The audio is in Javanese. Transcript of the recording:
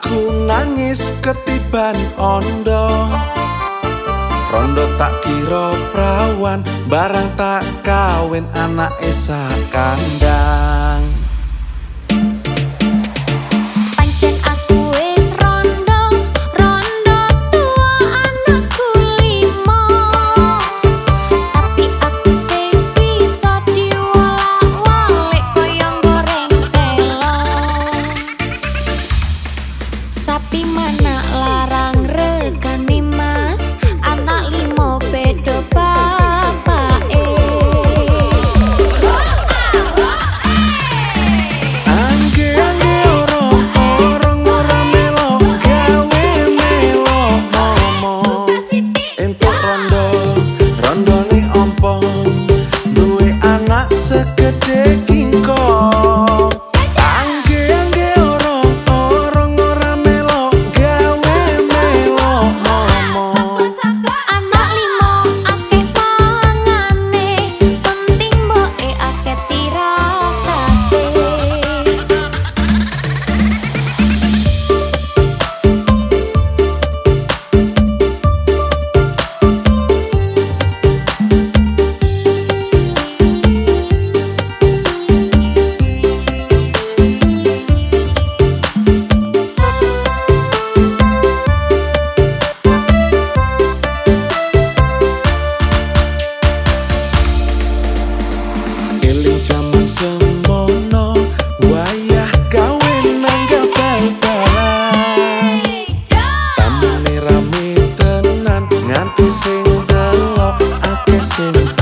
aku nangis ketiban ondo Rondo tak kira prawan Barang tak kawin anak esak kandang magic sing along, I can sing